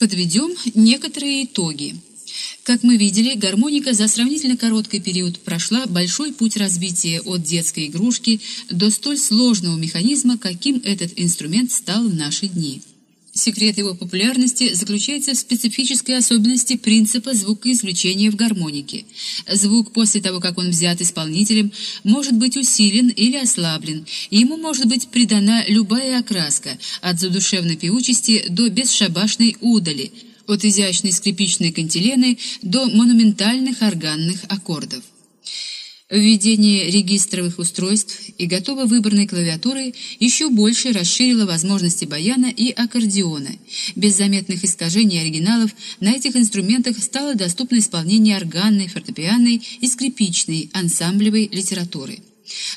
Подведем некоторые итоги. Как мы видели, гармоника за сравнительно короткий период прошла большой путь развития от детской игрушки до столь сложного механизма, каким этот инструмент стал в наши дни. Секрет его популярности заключается в специфической особенности принципа звукоизвлечения в гармонике. Звук после того, как он взят исполнителем, может быть усилен или ослаблен, ему может быть придана любая окраска, от задушевной певучести до бесшабашной удали, от изящной скрипичной кантилены до монументальных органных аккордов. Введение регистровых устройств и готовой выборной клавиатуры еще больше расширило возможности баяна и аккордеона. Без заметных искажений оригиналов на этих инструментах стало доступно исполнение органной, фортепианной и скрипичной ансамблевой литературы.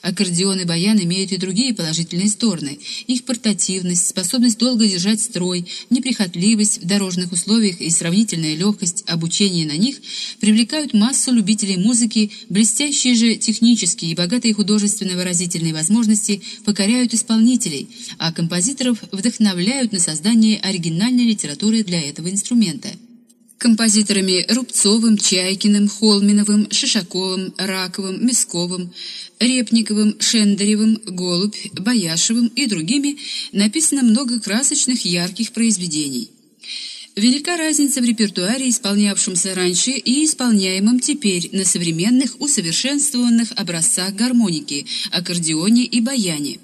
Аккордеон и баян имеют и другие положительные стороны. Их портативность, способность долго держать строй, неприхотливость в дорожных условиях и сравнительная легкость обучения на них привлекают массу любителей музыки, блестящие же технические и богатые художественно-выразительные возможности покоряют исполнителей, а композиторов вдохновляют на создание оригинальной литературы для этого инструмента композиторами Рубцовым, Чайкиным, Холминовым, Шишаковым, Раковым, Мясковым, Репниковым, Шендеревым, Голубь, Баяшевым и другими написано много красочных ярких произведений. Велика разница в репертуаре, исполнявшемся раньше и исполняемом теперь на современных усовершенствованных образцах гармоники, аккордеоне и баяне.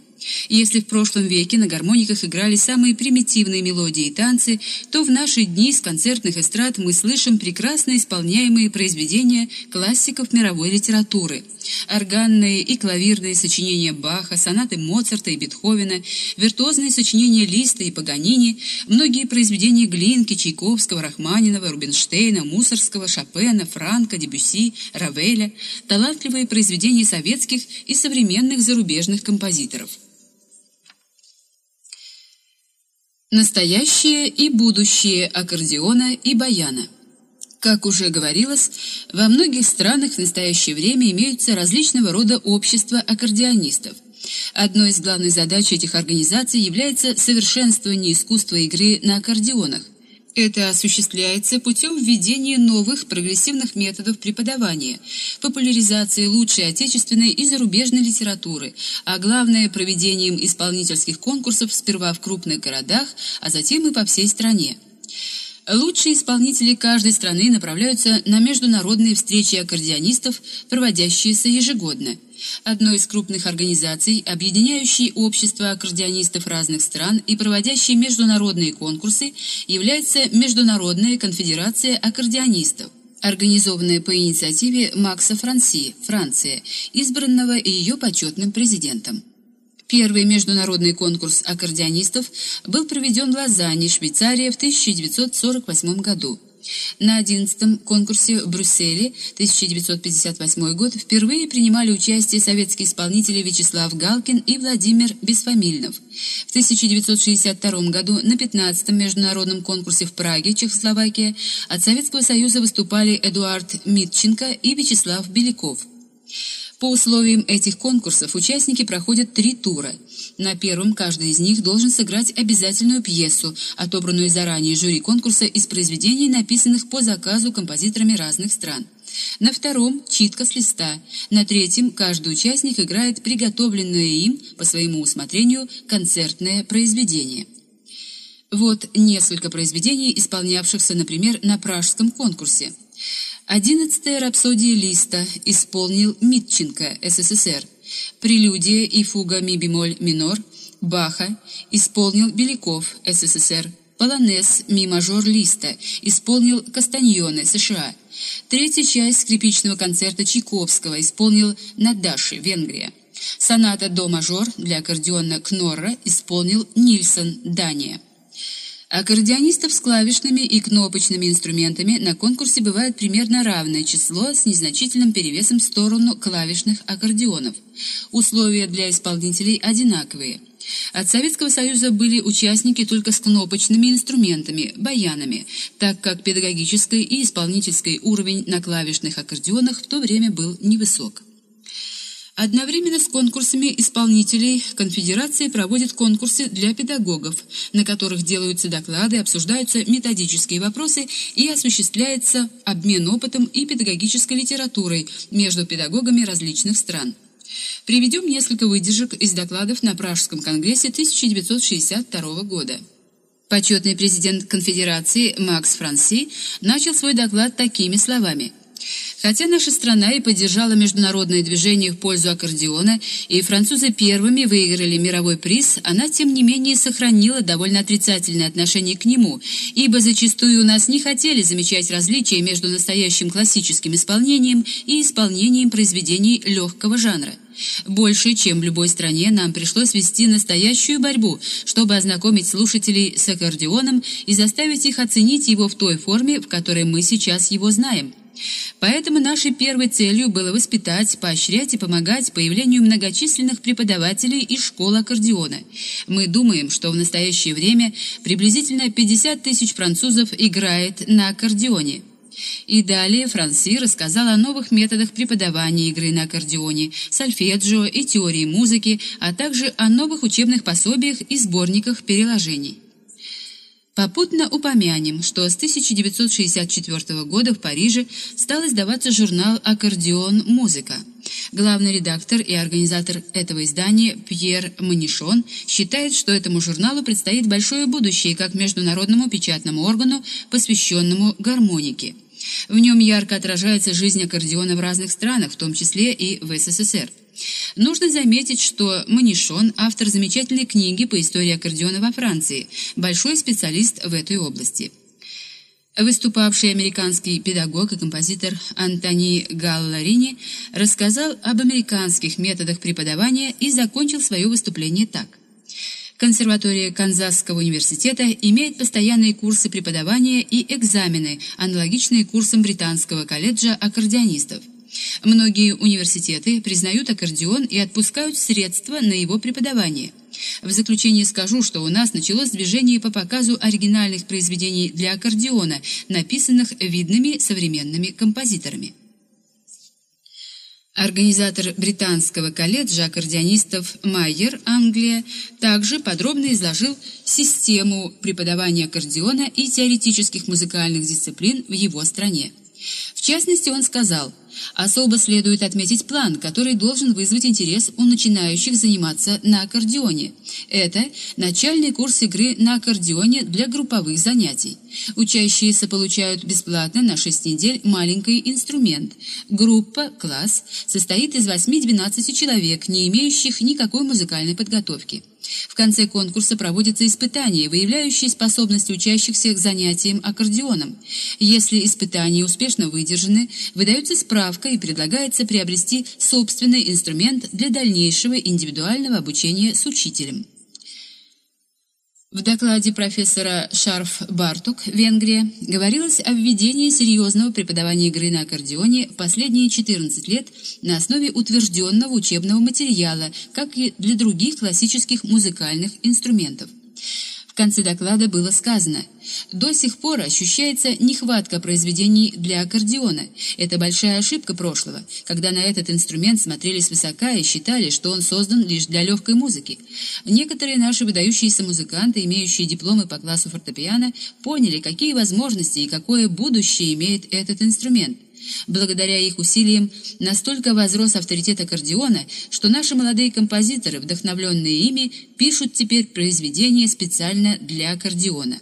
Если в прошлом веке на гармониках играли самые примитивные мелодии и танцы, то в наши дни с концертных эстрад мы слышим прекрасно исполняемые произведения классиков мировой литературы. Органные и клавирные сочинения Баха, сонаты Моцарта и Бетховена, виртуозные сочинения Листа и Паганини, многие произведения Глинки, Чайковского, Рахманинова, Рубинштейна, Мусорского, Шопена, Франка, Дебюсси, Равеля, талантливые произведения советских и современных зарубежных композиторов. Настоящее и будущее аккордеона и баяна. Как уже говорилось, во многих странах в настоящее время имеются различного рода общества аккордеонистов. Одной из главных задач этих организаций является совершенствование искусства игры на аккордеонах – это осуществляется путем введения новых прогрессивных методов преподавания, популяризации лучшей отечественной и зарубежной литературы, а главное проведением исполнительских конкурсов сперва в крупных городах, а затем и по всей стране. Лучшие исполнители каждой страны направляются на международные встречи аккордеонистов, проводящиеся ежегодно. Одной из крупных организаций, объединяющей общество аккордеонистов разных стран и проводящей международные конкурсы, является Международная конфедерация аккордеонистов организованная по инициативе Макса Франси, Франция, избранного ее почетным президентом. Первый международный конкурс аккордеонистов был проведен в Лозанне, Швейцария в 1948 году. На 11-м конкурсе в Брюсселе 1958 год впервые принимали участие советские исполнители Вячеслав Галкин и Владимир Бесфамильнов. В 1962 году на 15-м международном конкурсе в Праге, Чехословакия, от Советского Союза выступали Эдуард Митченко и Вячеслав Беляков. По условиям этих конкурсов участники проходят три тура. На первом каждый из них должен сыграть обязательную пьесу, отобранную заранее жюри конкурса из произведений, написанных по заказу композиторами разных стран. На втором – читка с листа. На третьем каждый участник играет приготовленное им, по своему усмотрению, концертное произведение. Вот несколько произведений, исполнявшихся, например, на пражском конкурсе – Одиннадцатая рапсодия Листа исполнил Митченко, СССР. Прелюдия и фуга ми-бемоль минор Баха исполнил Беляков, СССР. Полонез ми-мажор Листа исполнил Кастаньоне, США. Третья часть скрипичного концерта Чайковского исполнил Надаши, Венгрия. Соната до-мажор для аккордеона Кнорра исполнил Нильсон, Дания. Аккордеонистов с клавишными и кнопочными инструментами на конкурсе бывает примерно равное число с незначительным перевесом в сторону клавишных аккордеонов. Условия для исполнителей одинаковые. От Советского Союза были участники только с кнопочными инструментами, баянами, так как педагогический и исполнительский уровень на клавишных аккордеонах в то время был невысок. Одновременно с конкурсами исполнителей конфедерация проводит конкурсы для педагогов, на которых делаются доклады, обсуждаются методические вопросы и осуществляется обмен опытом и педагогической литературой между педагогами различных стран. Приведем несколько выдержек из докладов на Пражском конгрессе 1962 года. Почетный президент конфедерации Макс Франси начал свой доклад такими словами – Хотя наша страна и поддержала международное движение в пользу аккордеона, и французы первыми выиграли мировой приз, она, тем не менее, сохранила довольно отрицательное отношение к нему, ибо зачастую у нас не хотели замечать различия между настоящим классическим исполнением и исполнением произведений легкого жанра. Больше, чем в любой стране, нам пришлось вести настоящую борьбу, чтобы ознакомить слушателей с аккордеоном и заставить их оценить его в той форме, в которой мы сейчас его знаем. Поэтому нашей первой целью было воспитать, поощрять и помогать появлению многочисленных преподавателей из школ аккордеона. Мы думаем, что в настоящее время приблизительно 50 тысяч французов играет на аккордеоне. И далее Франси рассказал о новых методах преподавания игры на аккордеоне, сольфеджио и теории музыки, а также о новых учебных пособиях и сборниках переложений. Попутно упомянем, что с 1964 года в Париже стал издаваться журнал «Аккордеон. Музыка». Главный редактор и организатор этого издания Пьер Манишон считает, что этому журналу предстоит большое будущее как международному печатному органу, посвященному гармонике. В нем ярко отражается жизнь аккордеона в разных странах, в том числе и в СССР. Нужно заметить, что Манишон – автор замечательной книги по истории аккордеона во Франции, большой специалист в этой области. Выступавший американский педагог и композитор Антони Галларини рассказал об американских методах преподавания и закончил свое выступление так. Консерватория Канзасского университета имеет постоянные курсы преподавания и экзамены, аналогичные курсам британского колледжа аккордеонистов. Многие университеты признают аккордеон и отпускают средства на его преподавание. В заключение скажу, что у нас началось движение по показу оригинальных произведений для аккордеона, написанных видными современными композиторами. Организатор британского колледжа аккордеонистов Майер, Англия, также подробно изложил систему преподавания аккордеона и теоретических музыкальных дисциплин в его стране. В частности, он сказал, особо следует отметить план, который должен вызвать интерес у начинающих заниматься на аккордеоне. Это начальный курс игры на аккордеоне для групповых занятий. Учащиеся получают бесплатно на 6 недель маленький инструмент. Группа, класс, состоит из 8-12 человек, не имеющих никакой музыкальной подготовки. В конце конкурса проводятся испытания, выявляющие способности учащихся к занятиям аккордеоном. Если испытания успешно выдержаны, выдается справка и предлагается приобрести собственный инструмент для дальнейшего индивидуального обучения с учителем. В докладе профессора Шарф Бартук, Венгрия, говорилось о введении серьезного преподавания игры на аккордеоне в последние 14 лет на основе утвержденного учебного материала, как и для других классических музыкальных инструментов конце доклада было сказано, до сих пор ощущается нехватка произведений для аккордеона. Это большая ошибка прошлого, когда на этот инструмент смотрели свысока и считали, что он создан лишь для легкой музыки. Некоторые наши выдающиеся музыканты, имеющие дипломы по классу фортепиано, поняли, какие возможности и какое будущее имеет этот инструмент. Благодаря их усилиям настолько возрос авторитет аккордеона, что наши молодые композиторы, вдохновленные ими, пишут теперь произведения специально для аккордеона.